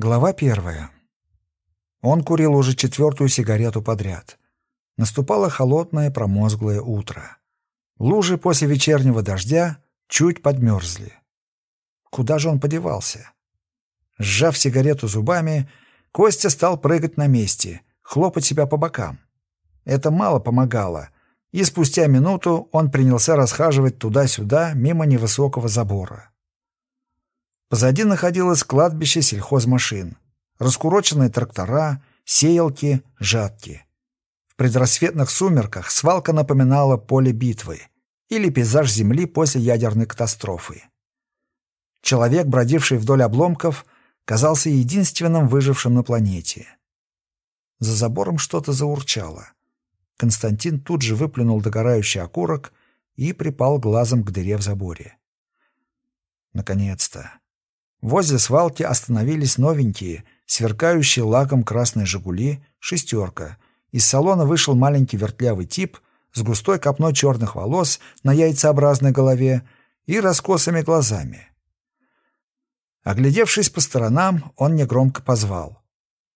Глава первая. Он курил уже четвертую сигарету подряд. Наступало холодное промозглое утро. Лужи после вечернего дождя чуть подмерзли. Куда же он подевался? Сжав сигарету зубами, Костя стал прыгать на месте, хлопать себя по бокам. Это мало помогало, и спустя минуту он принялся расхаживать туда-сюда мимо невысокого забора. Позади находилось кладбище сельхозмашин, раскуроченные трактора, сеялки, жатки. В предрассветных сумерках свалка напоминала поле битвы или пейзаж Земли после ядерной катастрофы. Человек, бродивший вдоль обломков, казался единственным выжившим на планете. За забором что-то заурчало. Константин тут же выплюнул догорающий окурок и припал глазом к дыре в заборе. Наконец-то. Возле свалки остановились новенькие, сверкающие лаком красные «Жигули», «шестерка». Из салона вышел маленький вертлявый тип с густой копной черных волос на яйцеобразной голове и раскосыми глазами. Оглядевшись по сторонам, он негромко позвал.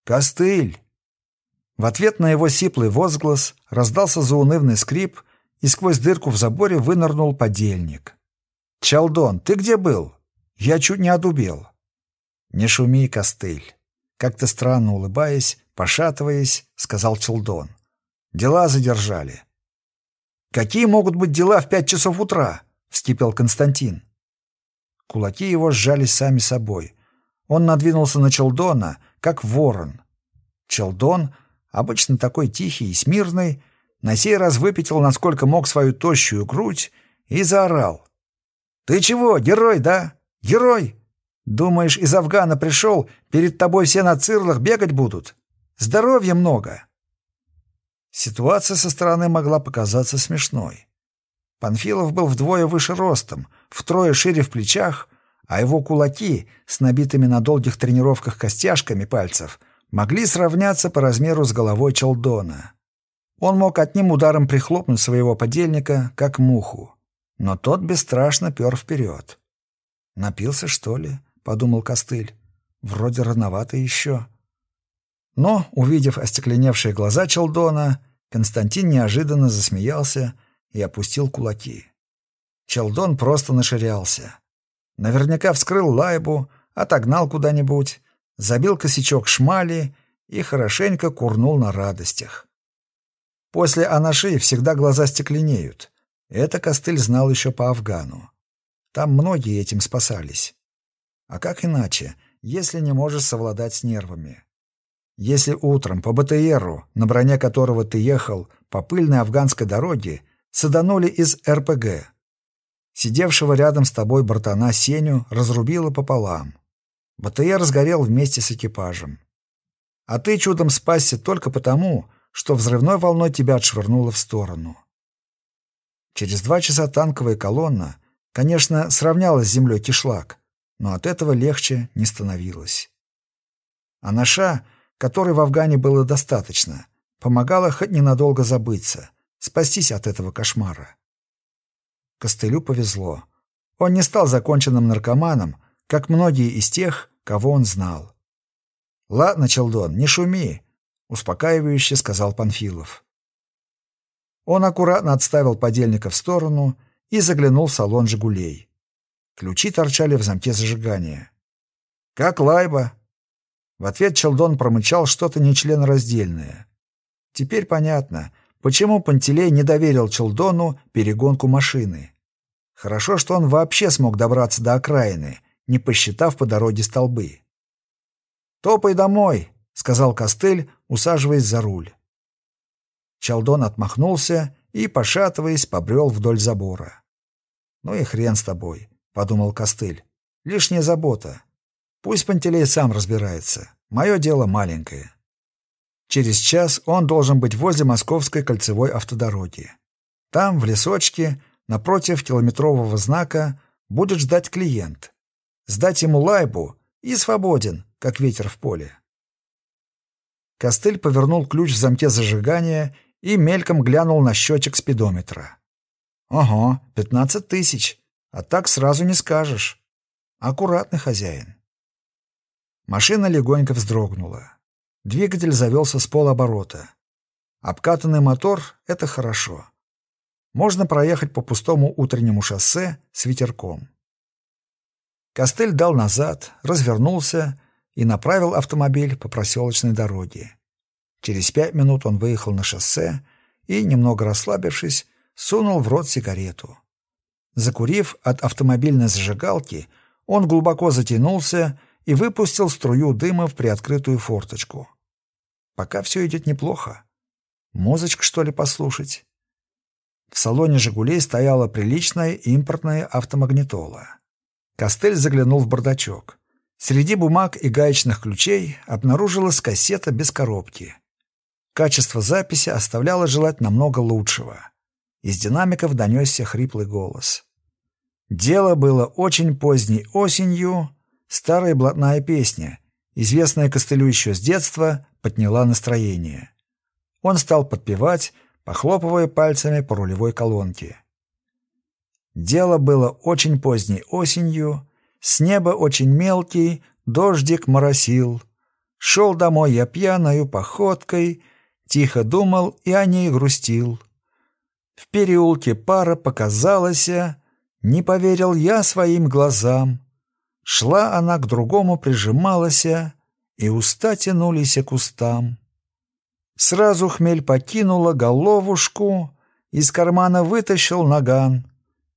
«Костыль!» В ответ на его сиплый возглас раздался заунывный скрип, и сквозь дырку в заборе вынырнул подельник. «Чалдон, ты где был?» Я чуть не одубел. «Не шуми, костыль!» Как-то странно улыбаясь, пошатываясь, сказал Челдон. «Дела задержали». «Какие могут быть дела в пять часов утра?» — вскипел Константин. Кулаки его сжались сами собой. Он надвинулся на Челдона, как ворон. Челдон, обычно такой тихий и смирный, на сей раз выпятил, насколько мог, свою тощую грудь и заорал. «Ты чего, герой, да? Герой! Думаешь, из Афгана пришел, перед тобой все на цирлах бегать будут? Здоровья много!» Ситуация со стороны могла показаться смешной. Панфилов был вдвое выше ростом, втрое шире в плечах, а его кулаки с набитыми на долгих тренировках костяшками пальцев могли сравняться по размеру с головой Челдона. Он мог одним ударом прихлопнуть своего подельника, как муху, но тот бесстрашно пер вперед. «Напился, что ли?» — подумал Костыль. «Вроде рановато еще». Но, увидев остекленевшие глаза Челдона, Константин неожиданно засмеялся и опустил кулаки. Челдон просто наширялся. Наверняка вскрыл лайбу, отогнал куда-нибудь, забил косячок шмали и хорошенько курнул на радостях. После анаши всегда глаза стекленеют. Это Костыль знал еще по Афгану. Там многие этим спасались. А как иначе, если не можешь совладать с нервами? Если утром по БТРу, на броне которого ты ехал, по пыльной афганской дороге, саданули из РПГ. Сидевшего рядом с тобой братана Сеню разрубило пополам. БТР сгорел вместе с экипажем. А ты чудом спасся только потому, что взрывной волной тебя отшвырнуло в сторону. Через два часа танковая колонна Конечно, сравнялась с землей кишлак, но от этого легче не становилось. А наша, которой в Афгане было достаточно, помогала хоть ненадолго забыться, спастись от этого кошмара. Костылю повезло. Он не стал законченным наркоманом, как многие из тех, кого он знал. «Ладно, Челдон, не шуми», — успокаивающе сказал Панфилов. Он аккуратно отставил подельника в сторону и заглянул в салон «Жигулей». Ключи торчали в замке зажигания. «Как лайба?» В ответ Челдон промычал что-то нечленораздельное. Теперь понятно, почему Пантелей не доверил Челдону перегонку машины. Хорошо, что он вообще смог добраться до окраины, не посчитав по дороге столбы. «Топай домой», — сказал Костыль, усаживаясь за руль. Челдон отмахнулся и, пошатываясь, побрел вдоль забора. «Ну и хрен с тобой», — подумал Костыль. «Лишняя забота. Пусть Пантелей сам разбирается. Мое дело маленькое». Через час он должен быть возле Московской кольцевой автодороги. Там, в лесочке, напротив километрового знака, будет ждать клиент. Сдать ему лайбу и свободен, как ветер в поле. Костыль повернул ключ в замке зажигания и мельком глянул на счетчик спидометра. «Ого, пятнадцать тысяч. А так сразу не скажешь. Аккуратный хозяин». Машина легонько вздрогнула. Двигатель завелся с полоборота. Обкатанный мотор — это хорошо. Можно проехать по пустому утреннему шоссе с ветерком. Костыль дал назад, развернулся и направил автомобиль по проселочной дороге. Через пять минут он выехал на шоссе и, немного расслабившись, сунул в рот сигарету. Закурив от автомобильной зажигалки, он глубоко затянулся и выпустил струю дыма в приоткрытую форточку. Пока все идет неплохо. Музычку, что ли, послушать? В салоне «Жигулей» стояла приличная импортная автомагнитола. Костель заглянул в бардачок. Среди бумаг и гаечных ключей обнаружилась кассета без коробки. Качество записи оставляло желать намного лучшего. Из динамиков донесся хриплый голос. Дело было очень поздней осенью, старая блатная песня, известная Костылю еще с детства, подняла настроение. Он стал подпевать, похлопывая пальцами по рулевой колонке. Дело было очень поздней осенью, с неба очень мелкий, дождик моросил. Шел домой я пьяною походкой, тихо думал и о ней грустил. В переулке пара показалась, не поверил я своим глазам. Шла она к другому, прижималась, и уста тянулись к устам. Сразу хмель покинула головушку, из кармана вытащил наган,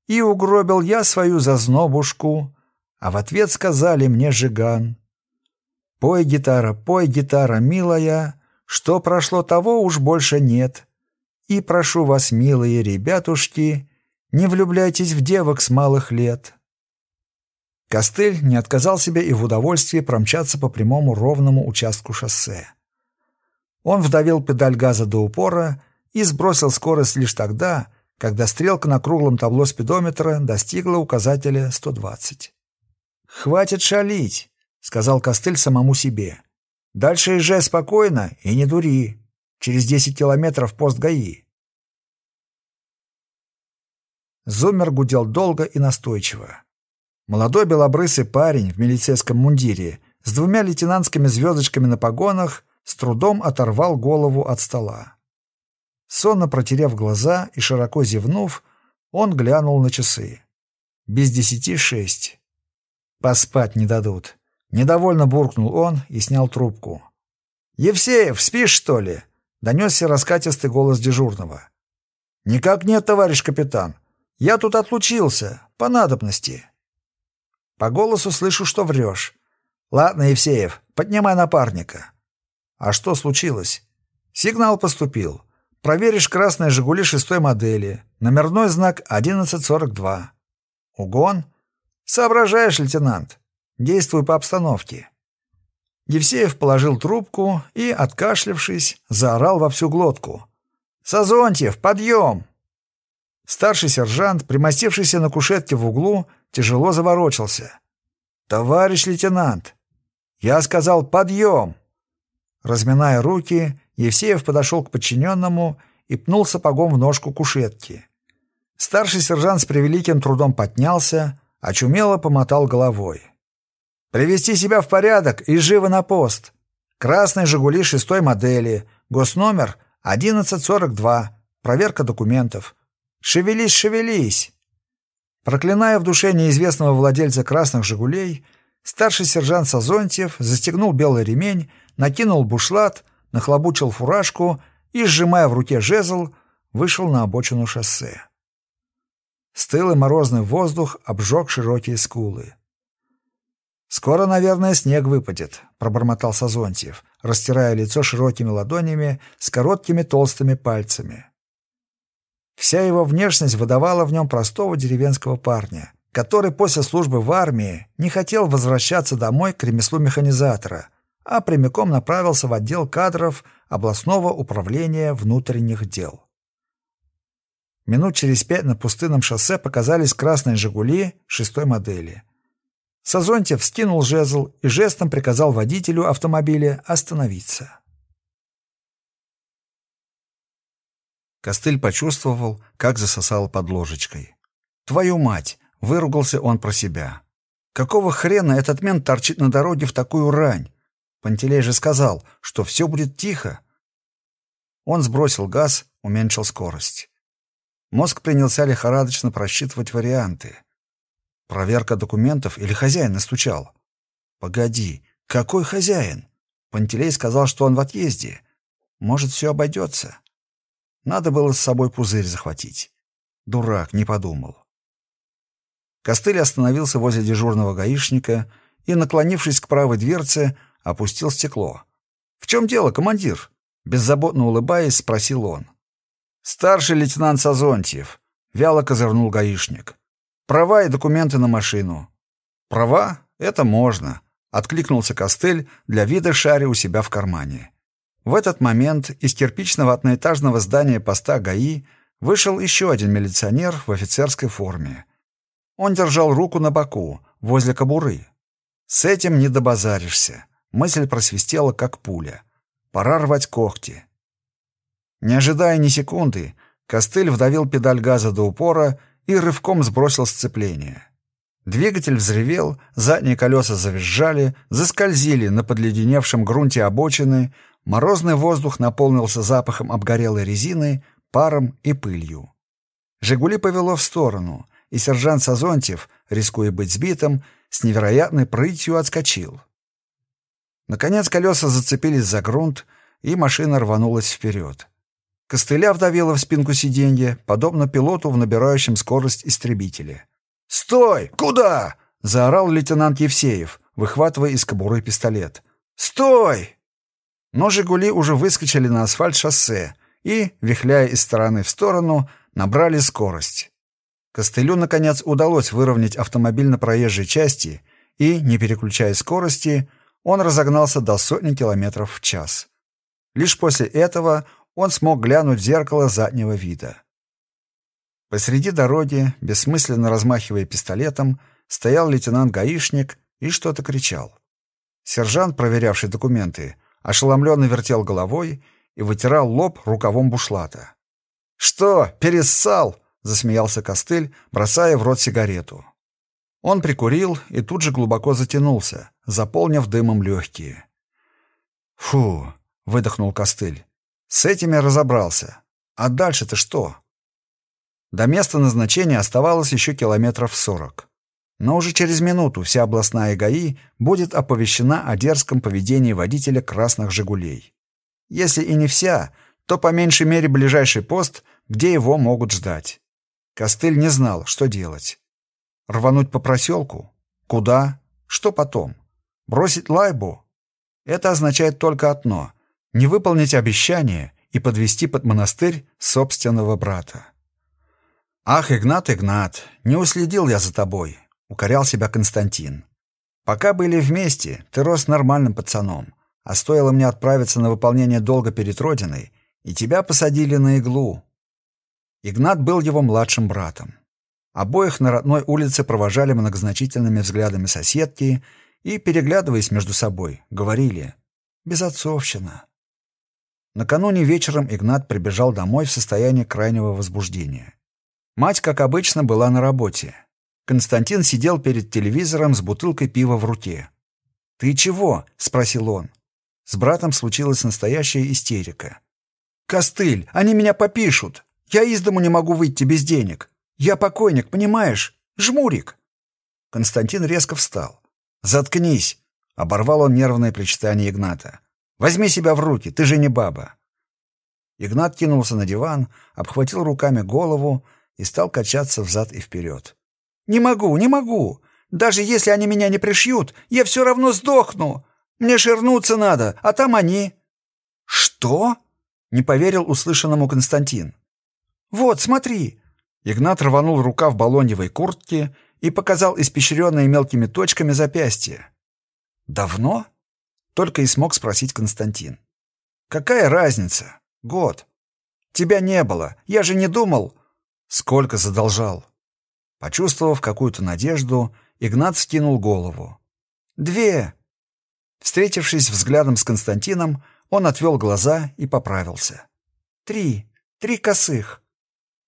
и угробил я свою зазнобушку, а в ответ сказали мне жиган. «Пой, гитара, пой, гитара, милая, что прошло, того уж больше нет. И прошу вас, милые ребятушки, не влюбляйтесь в девок с малых лет». Костыль не отказал себе и в удовольствии промчаться по прямому ровному участку шоссе. Он вдавил педаль газа до упора и сбросил скорость лишь тогда, когда стрелка на круглом табло спидометра достигла указателя 120. «Хватит шалить», — сказал Костыль самому себе. «Дальше езжай спокойно и не дури. Через 10 километров пост ГАИ». Зумер гудел долго и настойчиво. Молодой белобрысый парень в милицейском мундире с двумя лейтенантскими звездочками на погонах с трудом оторвал голову от стола. Сонно протерев глаза и широко зевнув, он глянул на часы. Без десяти шесть. Поспать не дадут. Недовольно буркнул он и снял трубку. «Евсеев, спишь, что ли?» — донесся раскатистый голос дежурного. «Никак нет, товарищ капитан. Я тут отлучился, по надобности». По голосу слышу, что врешь. Ладно, Евсеев, поднимай напарника. А что случилось? Сигнал поступил. Проверишь красные «Жигули» шестой модели. Номерной знак 1142. Угон? Соображаешь, лейтенант. Действуй по обстановке. Евсеев положил трубку и, откашлявшись, заорал во всю глотку. «Сазонтьев, подъем!» Старший сержант, примостившийся на кушетке в углу, тяжело заворочился. «Товарищ лейтенант!» «Я сказал, подъем!» Разминая руки, Евсеев подошел к подчиненному и пнул сапогом в ножку кушетки. Старший сержант с превеликим трудом поднялся, очумело помотал головой. «Привести себя в порядок и живо на пост. Красный «Жигули» шестой модели, госномер 1142, проверка документов. Шевелись, шевелись!» Проклиная в душе неизвестного владельца красных «Жигулей», старший сержант Сазонтьев застегнул белый ремень, накинул бушлат, нахлобучил фуражку и, сжимая в руке жезл, вышел на обочину шоссе. Стылый морозный воздух обжег широкие скулы. «Скоро, наверное, снег выпадет», — пробормотал Сазонтьев, растирая лицо широкими ладонями с короткими толстыми пальцами. Вся его внешность выдавала в нем простого деревенского парня, который после службы в армии не хотел возвращаться домой к ремеслу механизатора, а прямиком направился в отдел кадров областного управления внутренних дел. Минут через пять на пустынном шоссе показались красные «Жигули» шестой модели. Сазонтьев скинул жезл и жестом приказал водителю автомобиля остановиться. Костыль почувствовал, как засосал под ложечкой. «Твою мать!» — выругался он про себя. Какого хрена этот мент торчит на дороге в такую рань? Пантелей же сказал, что все будет тихо. Он сбросил газ, уменьшил скорость. Мозг принялся лихорадочно просчитывать варианты. Проверка документов или хозяин настучал? Погоди, какой хозяин? Пантелей сказал, что он в отъезде. Может, все обойдется. Надо было с собой пузырь захватить. Дурак, не подумал. Костыль остановился возле дежурного гаишника и, наклонившись к правой дверце, опустил стекло. «В чем дело, командир?» Беззаботно улыбаясь, спросил он. «Старший лейтенант Сазонтьев», — вяло козырнул гаишник. «Права и документы на машину». «Права? Это можно», — откликнулся Костыль, для вида шаря у себя в кармане. В этот момент из кирпичного одноэтажного здания поста ГАИ вышел еще один милиционер в офицерской форме. Он держал руку на боку, возле кобуры. С этим не добазаришься. Мысль просвистела, как пуля. Пора рвать когти. Не ожидая ни секунды, Костыль вдавил педаль газа до упора и рывком сбросил сцепление. Двигатель взревел, задние колеса завизжали, заскользили на подледеневшем грунте обочины, Морозный воздух наполнился запахом обгорелой резины, паром и пылью. «Жигули» повело в сторону, и сержант Сазонтьев, рискуя быть сбитым, с невероятной прытью отскочил. Наконец колеса зацепились за грунт, и машина рванулась вперед. Костыля вдавила в спинку сиденья, подобно пилоту в набирающем скорость истребителе. «Стой! Куда?» — заорал лейтенант Евсеев, выхватывая из кобуры пистолет. «Стой!» Но «Жигули» уже выскочили на асфальт шоссе и, вихляя из стороны в сторону, набрали скорость. Костылю, наконец, удалось выровнять автомобиль на проезжей части, и, не переключая скорости, он разогнался до сотни километров в час. Лишь после этого он смог глянуть в зеркало заднего вида. Посреди дороги, бессмысленно размахивая пистолетом, стоял лейтенант-гаишник и что-то кричал. Сержант, проверявший документы, ошеломленно вертел головой и вытирал лоб рукавом бушлата. «Что, перессал?» — засмеялся Костыль, бросая в рот сигарету. Он прикурил и тут же глубоко затянулся, заполнив дымом легкие. «Фу!» — выдохнул Костыль. «С этими разобрался. А дальше-то что?» До места назначения оставалось еще километров сорок. Но уже через минуту вся областная ГАИ будет оповещена о дерзком поведении водителя красных «Жигулей». Если и не вся, то по меньшей мере ближайший пост, где его могут ждать. Костыль не знал, что делать. Рвануть по проселку? Куда? Что потом? Бросить лайбу? Это означает только одно — не выполнить обещание и подвести под монастырь собственного брата. «Ах, Игнат, Игнат, не уследил я за тобой. — укорял себя Константин. «Пока были вместе, ты рос нормальным пацаном, а стоило мне отправиться на выполнение долга перед Родиной, и тебя посадили на иглу». Игнат был его младшим братом. Обоих на родной улице провожали многозначительными взглядами соседки и, переглядываясь между собой, говорили «безотцовщина». Накануне вечером Игнат прибежал домой в состоянии крайнего возбуждения. Мать, как обычно, была на работе. Константин сидел перед телевизором с бутылкой пива в руке. «Ты чего?» — спросил он. С братом случилась настоящая истерика. «Костыль, они меня попишут! Я из дому не могу выйти без денег! Я покойник, понимаешь? Жмурик!» Константин резко встал. «Заткнись!» — оборвал он нервное причитание Игната. «Возьми себя в руки, ты же не баба!» Игнат кинулся на диван, обхватил руками голову и стал качаться взад и вперед. «Не могу, не могу. Даже если они меня не пришьют, я все равно сдохну. Мне ширнуться надо, а там они». «Что?» — не поверил услышанному Константин. «Вот, смотри». Игнат рванул рука в балоневой куртке и показал испещренные мелкими точками запястье. «Давно?» — только и смог спросить Константин. «Какая разница? Год. Тебя не было. Я же не думал...» «Сколько задолжал?» Почувствовав какую-то надежду, Игнат скинул голову. «Две!» Встретившись взглядом с Константином, он отвел глаза и поправился. «Три! Три косых!»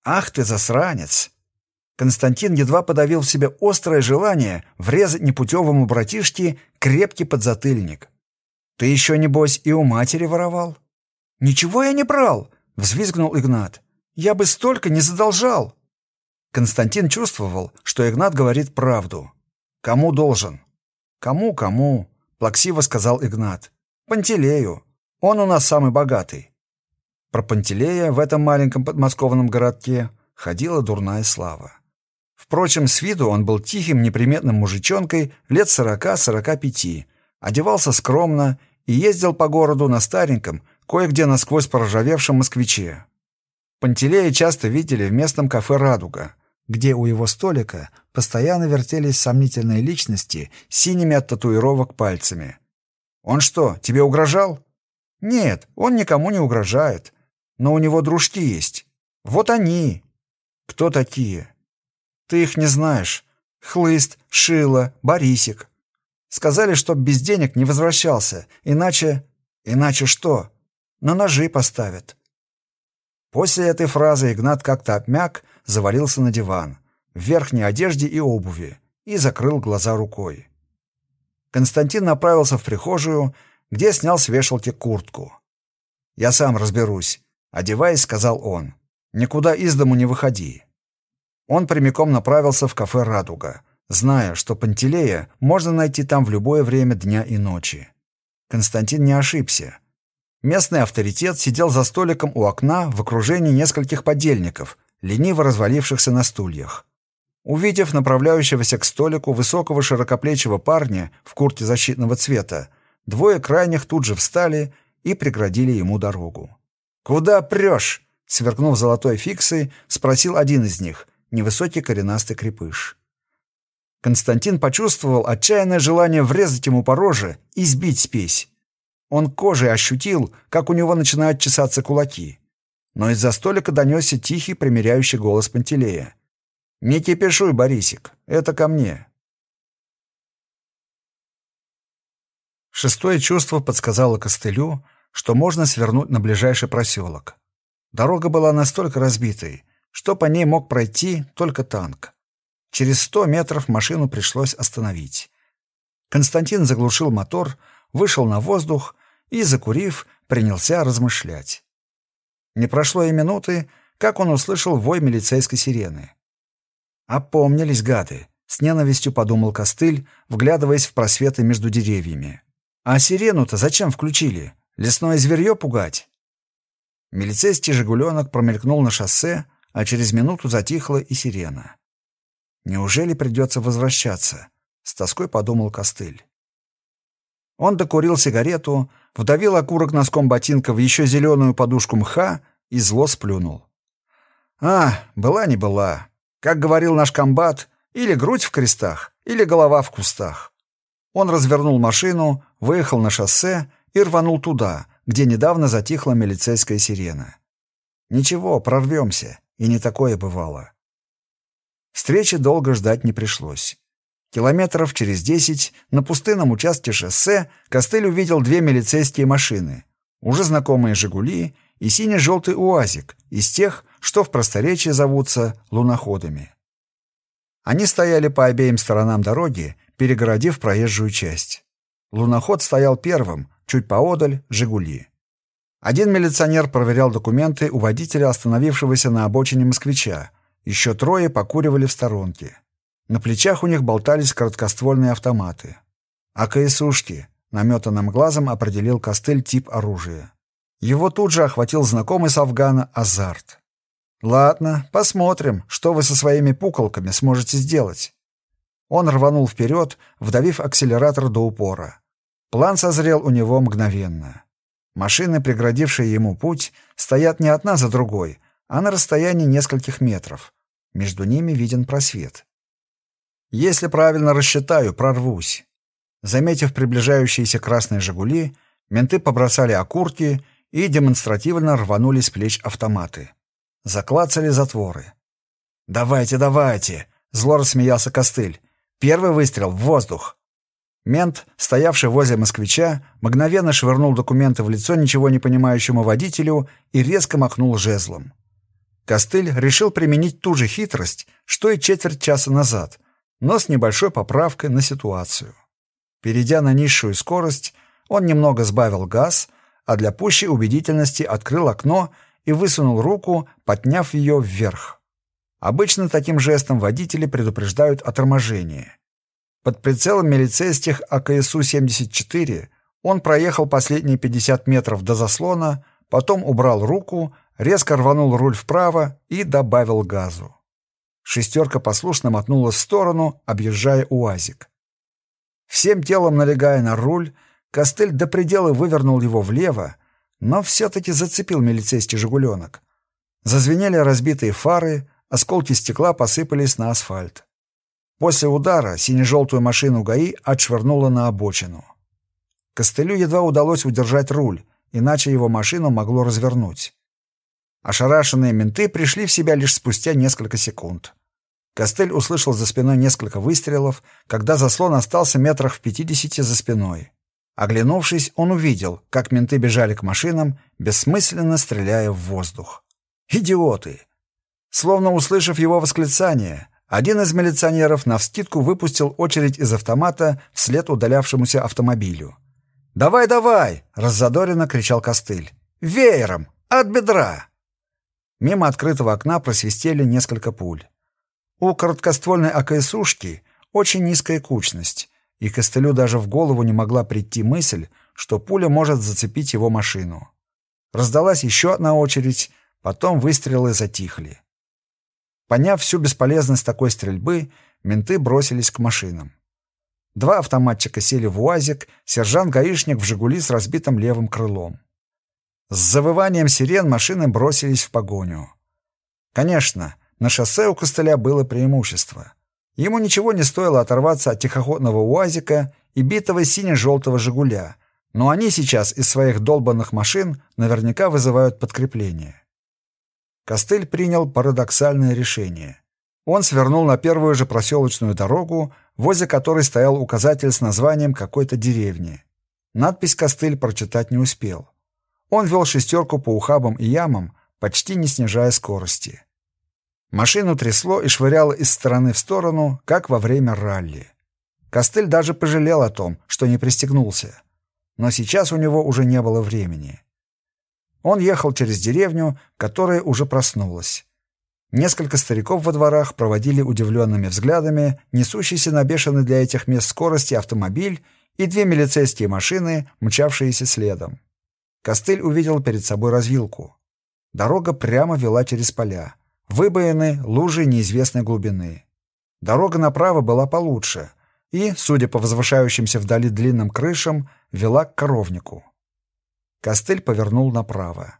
«Ах ты, засранец!» Константин едва подавил в себе острое желание врезать непутевому братишке крепкий подзатыльник. «Ты еще, небось, и у матери воровал?» «Ничего я не брал!» — взвизгнул Игнат. «Я бы столько не задолжал!» Константин чувствовал, что Игнат говорит правду. «Кому должен?» «Кому-кому?» — плаксиво сказал Игнат. «Пантелею. Он у нас самый богатый». Про Пантелея в этом маленьком подмосковном городке ходила дурная слава. Впрочем, с виду он был тихим, неприметным мужичонкой лет сорока-сорока пяти, одевался скромно и ездил по городу на стареньком, кое-где насквозь проржавевшем москвиче. Пантелея часто видели в местном кафе «Радуга», где у его столика постоянно вертелись сомнительные личности с синими от татуировок пальцами. «Он что, тебе угрожал?» «Нет, он никому не угрожает. Но у него дружки есть. Вот они». «Кто такие?» «Ты их не знаешь. Хлыст, Шила, Борисик. Сказали, чтоб без денег не возвращался, иначе... Иначе что? На ножи поставят». После этой фразы Игнат как-то обмяк, завалился на диван, в верхней одежде и обуви, и закрыл глаза рукой. Константин направился в прихожую, где снял с вешалки куртку. «Я сам разберусь», — одеваясь, сказал он. «Никуда из дому не выходи». Он прямиком направился в кафе «Радуга», зная, что Пантелея можно найти там в любое время дня и ночи. Константин не ошибся. Местный авторитет сидел за столиком у окна в окружении нескольких подельников, лениво развалившихся на стульях. Увидев направляющегося к столику высокого широкоплечего парня в куртке защитного цвета, двое крайних тут же встали и преградили ему дорогу. «Куда прешь?» — сверкнув золотой фиксой, спросил один из них, невысокий коренастый крепыш. Константин почувствовал отчаянное желание врезать ему по роже и сбить спесь. Он кожей ощутил, как у него начинают чесаться кулаки но из-за столика донесся тихий примиряющий голос Пантелея. «Не кипишуй, Борисик, это ко мне». Шестое чувство подсказало костылю, что можно свернуть на ближайший проселок. Дорога была настолько разбитой, что по ней мог пройти только танк. Через сто метров машину пришлось остановить. Константин заглушил мотор, вышел на воздух и, закурив, принялся размышлять. Не прошло и минуты, как он услышал вой милицейской сирены. «Опомнились, гады!» — с ненавистью подумал Костыль, вглядываясь в просветы между деревьями. «А сирену-то зачем включили? Лесное зверье пугать?» Милицейский «Жигуленок» промелькнул на шоссе, а через минуту затихла и сирена. «Неужели придется возвращаться?» — с тоской подумал Костыль. Он докурил сигарету, вдавил окурок носком ботинка в еще зеленую подушку мха и зло сплюнул. «А, была не была. Как говорил наш комбат, или грудь в крестах, или голова в кустах». Он развернул машину, выехал на шоссе и рванул туда, где недавно затихла милицейская сирена. «Ничего, прорвемся, и не такое бывало». Встречи долго ждать не пришлось. Километров через десять на пустынном участке шоссе Костыль увидел две милицейские машины, уже знакомые «Жигули» и сине-желтый «УАЗик» из тех, что в просторечии зовутся луноходами. Они стояли по обеим сторонам дороги, перегородив проезжую часть. Луноход стоял первым, чуть поодаль — «Жигули». Один милиционер проверял документы у водителя, остановившегося на обочине москвича. Еще трое покуривали в сторонке. На плечах у них болтались короткоствольные автоматы. А КСУшки, наметанным глазом определил костыль тип оружия. Его тут же охватил знакомый с Афгана азарт. «Ладно, посмотрим, что вы со своими пуколками сможете сделать». Он рванул вперед, вдавив акселератор до упора. План созрел у него мгновенно. Машины, преградившие ему путь, стоят не одна за другой, а на расстоянии нескольких метров. Между ними виден просвет. Если правильно рассчитаю, прорвусь. Заметив приближающиеся красные «Жигули», менты побросали окурки и демонстративно рванули с плеч автоматы. Заклацали затворы. «Давайте, давайте!» — зло рассмеялся Костыль. «Первый выстрел в воздух!» Мент, стоявший возле москвича, мгновенно швырнул документы в лицо ничего не понимающему водителю и резко махнул жезлом. Костыль решил применить ту же хитрость, что и четверть часа назад, но с небольшой поправкой на ситуацию. Перейдя на низшую скорость, он немного сбавил газ, а для пущей убедительности открыл окно и высунул руку, подняв ее вверх. Обычно таким жестом водители предупреждают о торможении. Под прицелом милицейских АКСУ-74 он проехал последние 50 метров до заслона, потом убрал руку, резко рванул руль вправо и добавил газу. Шестерка послушно мотнула в сторону, объезжая УАЗик. Всем телом налегая на руль, Костыль до предела вывернул его влево, но все-таки зацепил милицейский «Жигуленок». Зазвенели разбитые фары, осколки стекла посыпались на асфальт. После удара сине-желтую машину ГАИ отшвырнуло на обочину. Костылю едва удалось удержать руль, иначе его машину могло развернуть. Ошарашенные менты пришли в себя лишь спустя несколько секунд. Костыль услышал за спиной несколько выстрелов, когда заслон остался метрах в пятидесяти за спиной. Оглянувшись, он увидел, как менты бежали к машинам, бессмысленно стреляя в воздух. «Идиоты!» Словно услышав его восклицание, один из милиционеров навскидку выпустил очередь из автомата вслед удалявшемуся автомобилю. «Давай, давай!» — раззадоренно кричал Костыль. «Веером! От бедра!» Мимо открытого окна просвистели несколько пуль. У короткоствольной АКСУшки очень низкая кучность, и Костылю даже в голову не могла прийти мысль, что пуля может зацепить его машину. Раздалась еще одна очередь, потом выстрелы затихли. Поняв всю бесполезность такой стрельбы, менты бросились к машинам. Два автоматчика сели в УАЗик, сержант-гаишник в «Жигули» с разбитым левым крылом. С завыванием сирен машины бросились в погоню. Конечно, на шоссе у Костыля было преимущество. Ему ничего не стоило оторваться от тихоходного УАЗика и битого сине-желтого «Жигуля», но они сейчас из своих долбанных машин наверняка вызывают подкрепление. Костыль принял парадоксальное решение. Он свернул на первую же проселочную дорогу, возле которой стоял указатель с названием какой-то деревни. Надпись Костыль прочитать не успел. Он вел шестерку по ухабам и ямам, почти не снижая скорости. Машину трясло и швыряло из стороны в сторону, как во время ралли. Костыль даже пожалел о том, что не пристегнулся. Но сейчас у него уже не было времени. Он ехал через деревню, которая уже проснулась. Несколько стариков во дворах проводили удивленными взглядами несущийся на бешеный для этих мест скорости автомобиль и две милицейские машины, мчавшиеся следом. Костыль увидел перед собой развилку. Дорога прямо вела через поля. Выбоины, лужи неизвестной глубины. Дорога направо была получше и, судя по возвышающимся вдали длинным крышам, вела к коровнику. Костыль повернул направо.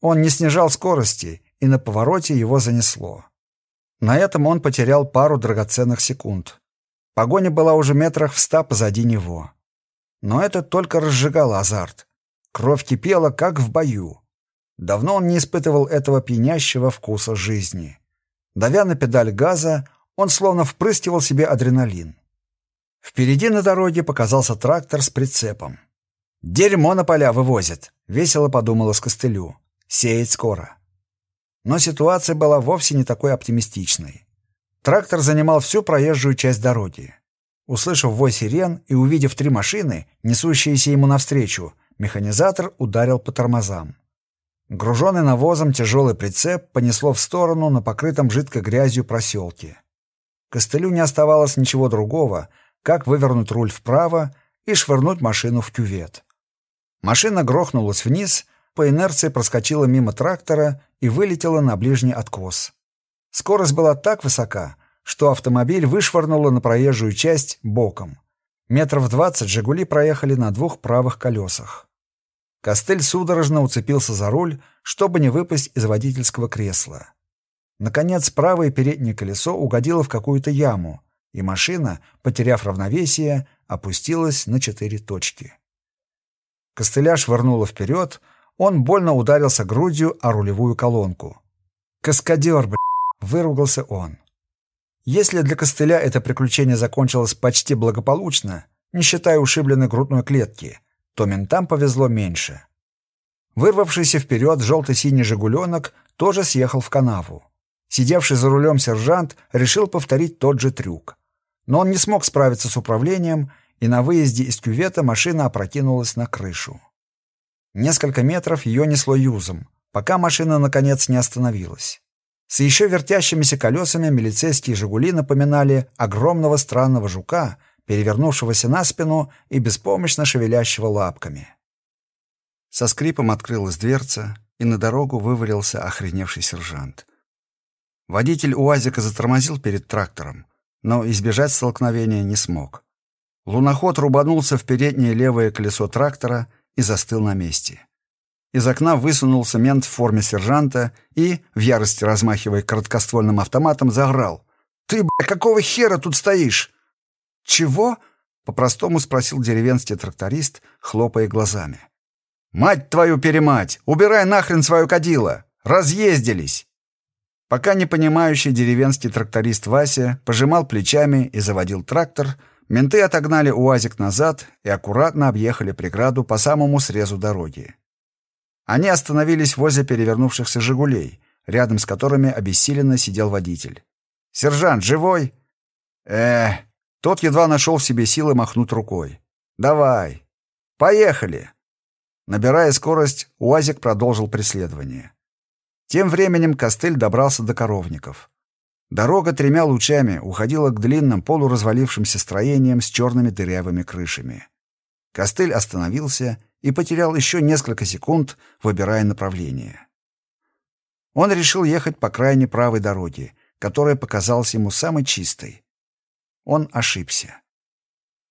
Он не снижал скорости, и на повороте его занесло. На этом он потерял пару драгоценных секунд. Погоня была уже метрах в ста позади него. Но это только разжигало азарт. Кровь кипела, как в бою. Давно он не испытывал этого пьянящего вкуса жизни. Давя на педаль газа, он словно впрыскивал себе адреналин. Впереди на дороге показался трактор с прицепом. «Дерьмо на поля вывозят», — весело подумала с костылю. «Сеять скоро». Но ситуация была вовсе не такой оптимистичной. Трактор занимал всю проезжую часть дороги. Услышав вой сирен и увидев три машины, несущиеся ему навстречу, механизатор ударил по тормозам. Груженный навозом тяжелый прицеп понесло в сторону на покрытом жидкой грязью проселке. Костылю не оставалось ничего другого, как вывернуть руль вправо и швырнуть машину в кювет. Машина грохнулась вниз, по инерции проскочила мимо трактора и вылетела на ближний откос. Скорость была так высока, что автомобиль вышвырнуло на проезжую часть боком. Метров двадцать «Жигули» проехали на двух правых колесах. Костыль судорожно уцепился за руль, чтобы не выпасть из водительского кресла. Наконец, правое переднее колесо угодило в какую-то яму, и машина, потеряв равновесие, опустилась на четыре точки. Костыля швырнуло вперед, он больно ударился грудью о рулевую колонку. «Каскадер, бля!» — выругался он. Если для костыля это приключение закончилось почти благополучно, не считая ушибленной грудной клетки, то ментам повезло меньше. Вырвавшийся вперед желто-синий «Жигуленок» тоже съехал в канаву. Сидевший за рулем сержант решил повторить тот же трюк. Но он не смог справиться с управлением, и на выезде из кювета машина опрокинулась на крышу. Несколько метров ее несло юзом, пока машина наконец не остановилась. С еще вертящимися колесами милицейские «Жигули» напоминали огромного странного жука, перевернувшегося на спину и беспомощно шевелящего лапками. Со скрипом открылась дверца, и на дорогу вывалился охреневший сержант. Водитель УАЗика затормозил перед трактором, но избежать столкновения не смог. Луноход рубанулся в переднее левое колесо трактора и застыл на месте. Из окна высунулся мент в форме сержанта и, в ярости размахивая короткоствольным автоматом, заорал. «Ты, бля, какого хера тут стоишь?» «Чего?» — по-простому спросил деревенский тракторист, хлопая глазами. «Мать твою перемать! Убирай нахрен свою кадило! Разъездились!» Пока непонимающий деревенский тракторист Вася пожимал плечами и заводил трактор, менты отогнали УАЗик назад и аккуратно объехали преграду по самому срезу дороги. Они остановились возле перевернувшихся «Жигулей», рядом с которыми обессиленно сидел водитель. «Сержант, живой?» э Тот едва нашел в себе силы махнуть рукой. «Давай! Поехали!» Набирая скорость, УАЗик продолжил преследование. Тем временем костыль добрался до коровников. Дорога тремя лучами уходила к длинным полуразвалившимся строениям с черными дырявыми крышами. Костыль остановился и потерял еще несколько секунд, выбирая направление. Он решил ехать по крайне правой дороге, которая показалась ему самой чистой. Он ошибся.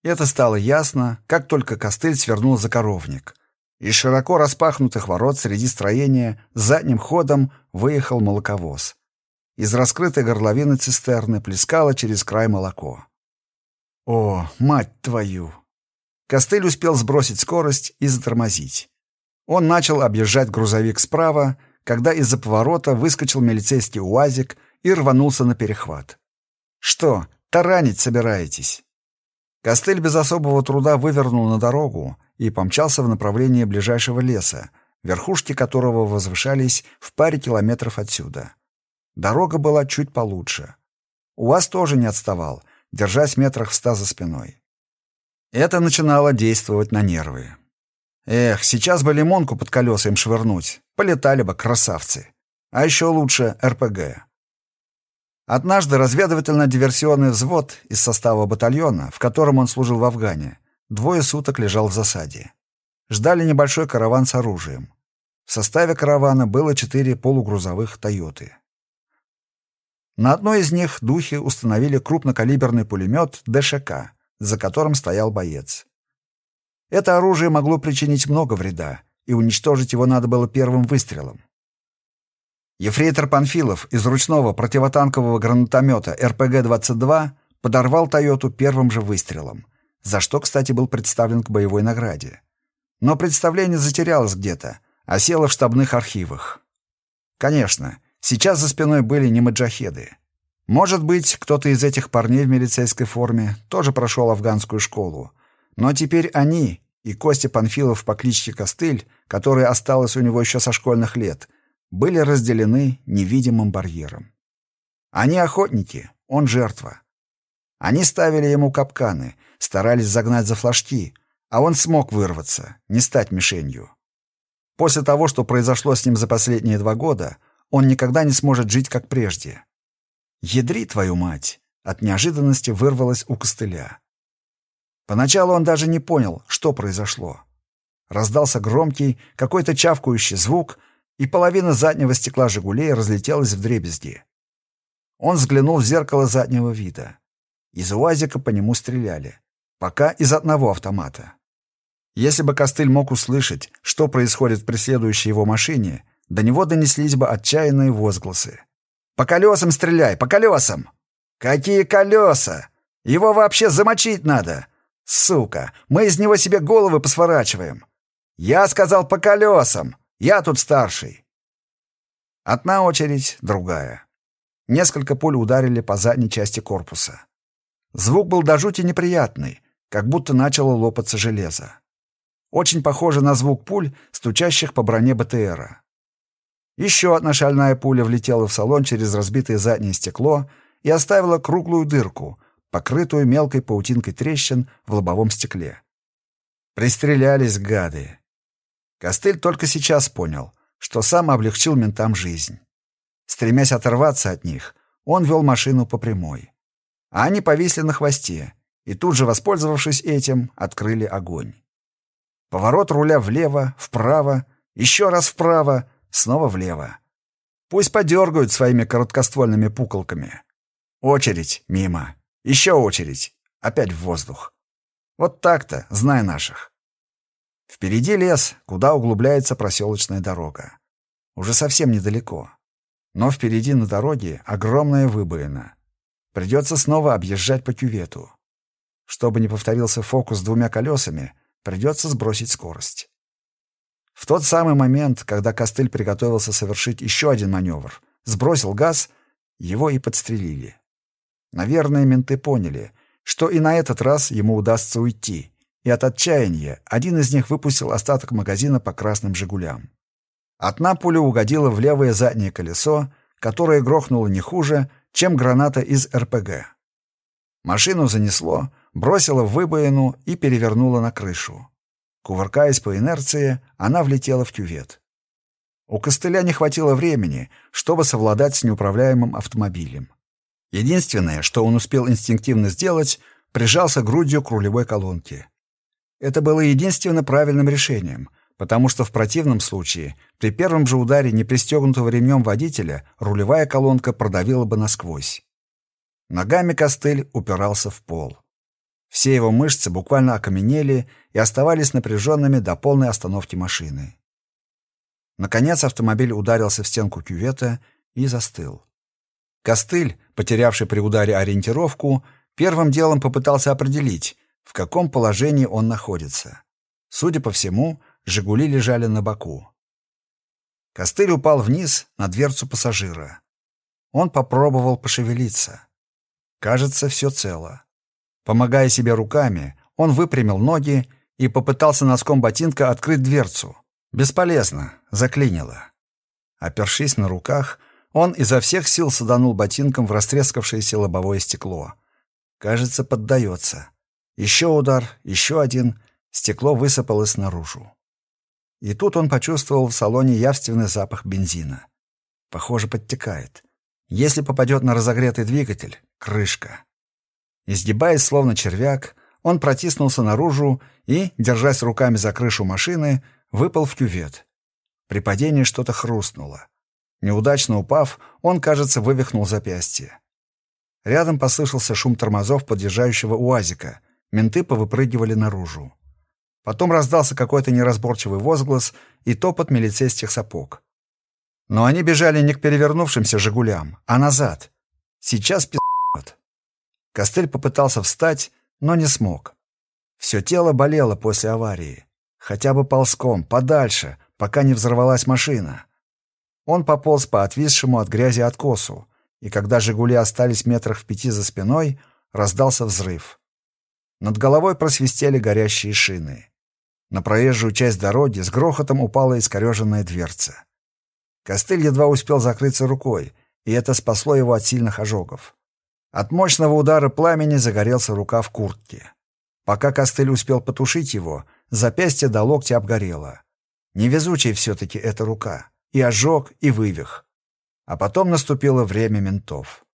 Это стало ясно, как только костыль свернул за коровник — из широко распахнутых ворот среди строения задним ходом выехал молоковоз. Из раскрытой горловины цистерны плескало через край молоко. О, мать твою! Костыль успел сбросить скорость и затормозить. Он начал объезжать грузовик справа, когда из-за поворота выскочил милицейский УАЗик и рванулся на перехват. «Что, таранить собираетесь?» Костыль без особого труда вывернул на дорогу, и помчался в направлении ближайшего леса, верхушки которого возвышались в паре километров отсюда. Дорога была чуть получше. УАЗ тоже не отставал, держась метрах в ста за спиной. Это начинало действовать на нервы. Эх, сейчас бы лимонку под колеса им швырнуть, полетали бы красавцы. А еще лучше РПГ. Однажды разведывательно-диверсионный взвод из состава батальона, в котором он служил в Афгане, двое суток лежал в засаде. Ждали небольшой караван с оружием. В составе каравана было четыре полугрузовых «Тойоты». На одной из них духи установили крупнокалиберный пулемет ДШК, за которым стоял боец. Это оружие могло причинить много вреда, и уничтожить его надо было первым выстрелом. Ефрейтор Панфилов из ручного противотанкового гранатомета РПГ-22 подорвал «Тойоту» первым же выстрелом, за что, кстати, был представлен к боевой награде. Но представление затерялось где-то, а село в штабных архивах. Конечно, сейчас за спиной были не маджахеды. Может быть, кто-то из этих парней в милицейской форме тоже прошел афганскую школу. Но теперь они и Костя Панфилов по кличке Костыль, которая осталась у него еще со школьных лет, были разделены невидимым барьером. Они охотники, он жертва. Они ставили ему капканы, старались загнать за флажки, а он смог вырваться, не стать мишенью. После того, что произошло с ним за последние два года, он никогда не сможет жить как прежде. «Ядри твою мать!» от неожиданности вырвалось у костыля. Поначалу он даже не понял, что произошло. Раздался громкий, какой-то чавкающий звук, и половина заднего стекла «Жигулей» разлетелась в дребезги. Он взглянул в зеркало заднего вида. Из УАЗика по нему стреляли. Пока из одного автомата. Если бы Костыль мог услышать, что происходит в преследующей его машине, до него донеслись бы отчаянные возгласы. «По колесам стреляй! По колесам!» «Какие колеса? Его вообще замочить надо! Сука! Мы из него себе головы посворачиваем!» «Я сказал по колесам! Я тут старший!» Одна очередь, другая. Несколько пуль ударили по задней части корпуса. Звук был до жути неприятный, как будто начало лопаться железо. Очень похоже на звук пуль, стучащих по броне БТРа. Еще одна шальная пуля влетела в салон через разбитое заднее стекло и оставила круглую дырку, покрытую мелкой паутинкой трещин в лобовом стекле. Пристрелялись гады. Костыль только сейчас понял, что сам облегчил ментам жизнь. Стремясь оторваться от них, он вел машину по прямой. А они повисли на хвосте и тут же, воспользовавшись этим, открыли огонь. Поворот руля влево, вправо, еще раз вправо, снова влево. Пусть подергают своими короткоствольными пуколками. Очередь мимо. Еще очередь. Опять в воздух. Вот так-то, знай наших. Впереди лес, куда углубляется проселочная дорога. Уже совсем недалеко. Но впереди на дороге огромная выбоина. Придется снова объезжать по кювету. Чтобы не повторился фокус с двумя колесами, Придется сбросить скорость. В тот самый момент, когда Костыль приготовился совершить еще один маневр, сбросил газ, его и подстрелили. Наверное, менты поняли, что и на этот раз ему удастся уйти, и от отчаяния один из них выпустил остаток магазина по красным «Жигулям». Одна пуля угодила в левое заднее колесо, которое грохнуло не хуже, чем граната из РПГ. Машину занесло, бросила в выбоину и перевернула на крышу. Кувыркаясь по инерции, она влетела в кювет. У костыля не хватило времени, чтобы совладать с неуправляемым автомобилем. Единственное, что он успел инстинктивно сделать, прижался грудью к рулевой колонке. Это было единственно правильным решением, потому что в противном случае при первом же ударе непристегнутого ремнем водителя рулевая колонка продавила бы насквозь. Ногами костыль упирался в пол. Все его мышцы буквально окаменели и оставались напряженными до полной остановки машины. Наконец автомобиль ударился в стенку кювета и застыл. Костыль, потерявший при ударе ориентировку, первым делом попытался определить, в каком положении он находится. Судя по всему, «Жигули» лежали на боку. Костыль упал вниз на дверцу пассажира. Он попробовал пошевелиться. Кажется, все цело. Помогая себе руками, он выпрямил ноги и попытался носком ботинка открыть дверцу. Бесполезно, заклинило. Опершись на руках, он изо всех сил саданул ботинком в растрескавшееся лобовое стекло. Кажется, поддается. Еще удар, еще один. Стекло высыпалось наружу. И тут он почувствовал в салоне явственный запах бензина. Похоже, подтекает. Если попадет на разогретый двигатель — крышка. Изгибаясь, словно червяк, он протиснулся наружу и, держась руками за крышу машины, выпал в кювет. При падении что-то хрустнуло. Неудачно упав, он, кажется, вывихнул запястье. Рядом послышался шум тормозов подъезжающего УАЗика. Менты повыпрыгивали наружу. Потом раздался какой-то неразборчивый возглас и топот милицейских сапог. Но они бежали не к перевернувшимся «Жигулям», а назад. Сейчас пи***. Костыль попытался встать, но не смог. Все тело болело после аварии. Хотя бы ползком, подальше, пока не взорвалась машина. Он пополз по отвисшему от грязи откосу, и когда «Жигули» остались метрах в пяти за спиной, раздался взрыв. Над головой просвистели горящие шины. На проезжую часть дороги с грохотом упала искореженная дверца. Костыль едва успел закрыться рукой, и это спасло его от сильных ожогов. От мощного удара пламени загорелся рукав куртки. Пока костыль успел потушить его, запястье до локтя обгорело. Невезучая все-таки эта рука. И ожог, и вывих. А потом наступило время ментов.